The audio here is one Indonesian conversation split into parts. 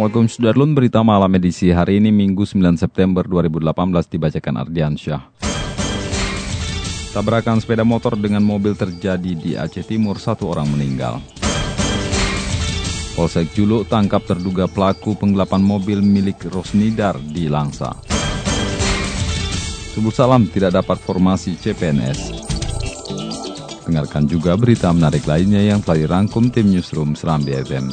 Assalamualaikum Sudarlun, berita malam edisi hari ini Minggu 9 September 2018 dibacakan Ardiansyah. Tabrakan sepeda motor dengan mobil terjadi di Aceh Timur, satu orang meninggal. Polsek Julu tangkap terduga pelaku penggelapan mobil milik Rosnidar di Langsa. Subuh salam tidak dapat formasi CPNS. Dengarkan juga berita menarik lainnya yang telah dirangkum tim Newsroom Serambi FM.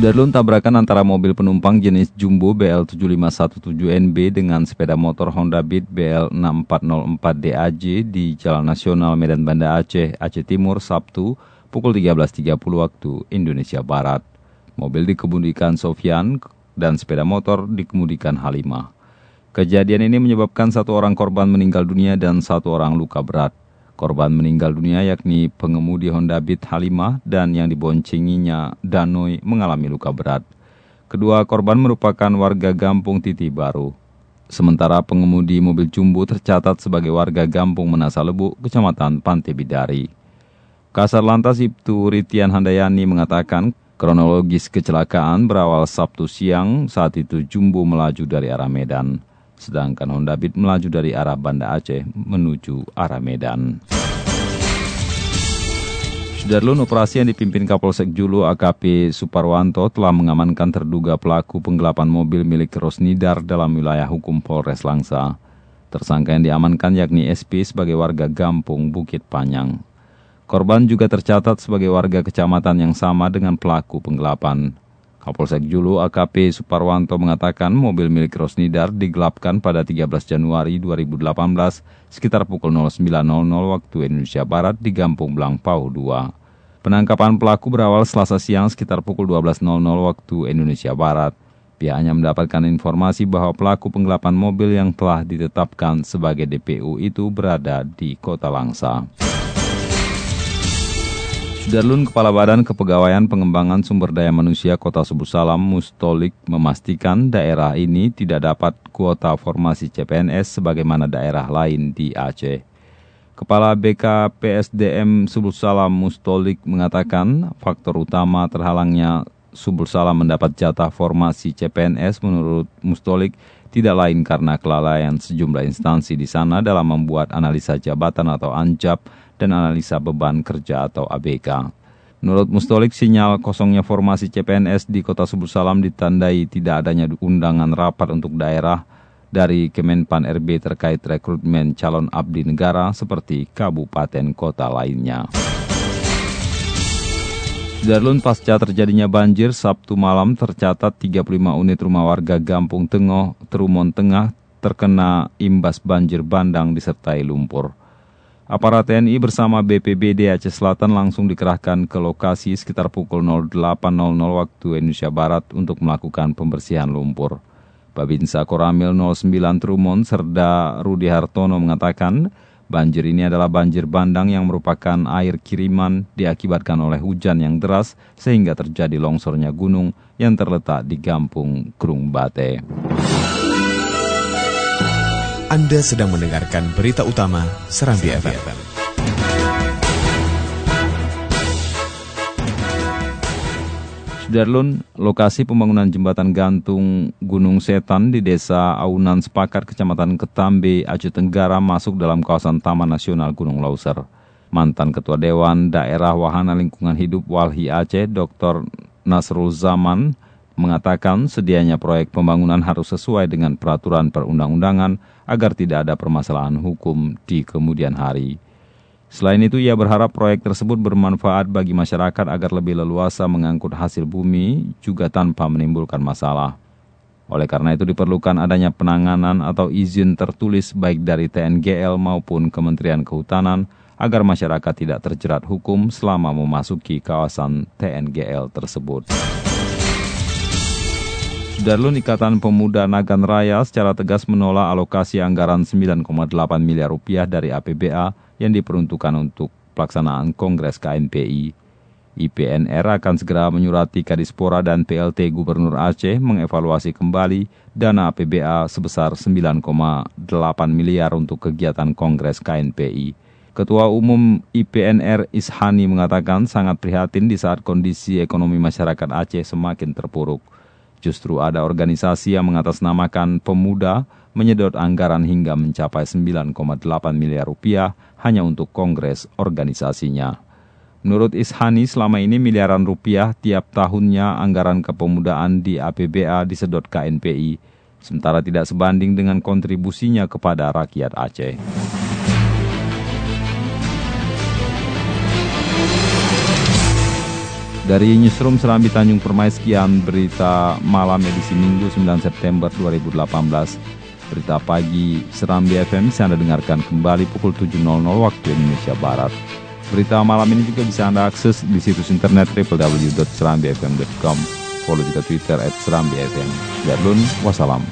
Sudarlun tabrakan antara mobil penumpang jenis Jumbo BL7517NB dengan sepeda motor Honda Beat BL6404DAJ di Jalan Nasional Medan Banda Aceh, Aceh Timur, Sabtu, pukul 13.30 waktu Indonesia Barat. Mobil dikemudikan Sofian dan sepeda motor dikemudikan Halimah. Kejadian ini menyebabkan satu orang korban meninggal dunia dan satu orang luka berat. Korban meninggal dunia yakni pengemudi Honda Beat Halimah dan yang diboncenginya Danoi mengalami luka berat. Kedua korban merupakan warga Gampung Titi Baru. Sementara pengemudi mobil jumbo tercatat sebagai warga Gampung Menasa Lebu, Kecamatan Pantai Bidari. Kasar Lantas Ibtu Ritian Handayani mengatakan kronologis kecelakaan berawal Sabtu siang saat itu jumbo melaju dari arah Medan sedangkan Honda Beat melaju dari arah Banda Aceh menuju arah Medan. Sudarlun operasi yang dipimpin Kapolsek Julu AKP Suparwanto telah mengamankan terduga pelaku penggelapan mobil milik Rosnidar dalam wilayah hukum Polres Langsa. Tersangka yang diamankan yakni SP sebagai warga Gampung Bukit Panyang. Korban juga tercatat sebagai warga kecamatan yang sama dengan pelaku penggelapan. Kapolsek Julu AKP Suparwanto mengatakan mobil milik Rosnidar digelapkan pada 13 Januari 2018 sekitar pukul 09.00 waktu Indonesia Barat di Gampung Blangpau 2. Penangkapan pelaku berawal selasa siang sekitar pukul 12.00 waktu Indonesia Barat. Pihaknya mendapatkan informasi bahwa pelaku penggelapan mobil yang telah ditetapkan sebagai DPU itu berada di kota Langsa. Sudarlun Kepala Badan Kepegawaian Pengembangan Sumber Daya Manusia Kota Subuh Salam Mustolik memastikan daerah ini tidak dapat kuota formasi CPNS sebagaimana daerah lain di Aceh. Kepala BKPSDM Subul Salam Mustolik mengatakan faktor utama terhalangnya Subul Salam mendapat jatah formasi CPNS menurut Mustolik tidak lain karena kelalaian sejumlah instansi di sana dalam membuat analisa jabatan atau anjab dan analisa beban kerja atau ABK. Menurut Mustolik, sinyal kosongnya formasi CPNS di Kota Subul Salam ditandai tidak adanya undangan rapat untuk daerah dari Kemenpan RB terkait rekrutmen calon abdi negara seperti kabupaten kota lainnya. Darlun pasca terjadinya banjir Sabtu malam tercatat 35 unit rumah warga Gampung Tengoh, Terumon Tengah terkena imbas banjir bandang disertai lumpur. Aparat TNI bersama BPBD Aceh Selatan langsung dikerahkan ke lokasi sekitar pukul 08.00 waktu Indonesia Barat untuk melakukan pembersihan lumpur. Babinsa Koramil 09 Trumon Serda Rudi Hartono mengatakan banjir ini adalah banjir bandang yang merupakan air kiriman diakibatkan oleh hujan yang deras sehingga terjadi longsornya gunung yang terletak di Gampung Krung Bate. Anda sedang mendengarkan berita utama Serambi FM. Sudarlun, lokasi pembangunan jembatan gantung Gunung Setan di desa Aunan Sepakat, Kecamatan Ketambe, Aceh Tenggara masuk dalam kawasan Taman Nasional Gunung Lauser. Mantan Ketua Dewan Daerah Wahana Lingkungan Hidup Walhi Aceh, Dr. Nasrul Zaman, mengatakan sedianya proyek pembangunan harus sesuai dengan peraturan perundang-undangan agar tidak ada permasalahan hukum di kemudian hari. Selain itu, ia berharap proyek tersebut bermanfaat bagi masyarakat agar lebih leluasa mengangkut hasil bumi juga tanpa menimbulkan masalah. Oleh karena itu diperlukan adanya penanganan atau izin tertulis baik dari TNGL maupun Kementerian Kehutanan agar masyarakat tidak terjerat hukum selama memasuki kawasan TNGL tersebut. Darlun Ikatan Pemuda Nagan Raya secara tegas menolak alokasi anggaran 9,8 miliar rupiah dari APBA yang diperuntukkan untuk pelaksanaan Kongres KNPI. IPNR akan segera menyurati Kadispora dan PLT Gubernur Aceh mengevaluasi kembali dana APBA sebesar 9,8 miliar untuk kegiatan Kongres KNPI. Ketua Umum IPNR Ishani mengatakan sangat prihatin di saat kondisi ekonomi masyarakat Aceh semakin terpuruk. Justru ada organisasi yang mengatasnamakan pemuda menyedot anggaran hingga mencapai 9,8 miliar rupiah hanya untuk kongres organisasinya. Menurut Ishani, selama ini miliaran rupiah tiap tahunnya anggaran kepemudaan di APBA disedot KNPI, sementara tidak sebanding dengan kontribusinya kepada rakyat Aceh. Dari Newsroom Serambi Tanjung Permai, sekian berita malam edisi Minggu 9 September 2018. Berita pagi Serambi FM bisa Anda dengarkan kembali pukul 7.00 waktu Indonesia Barat. Berita malam ini juga bisa Anda akses di situs internet www.serambifm.com. Follow juga Twitter at Serambi FM. Wassalam.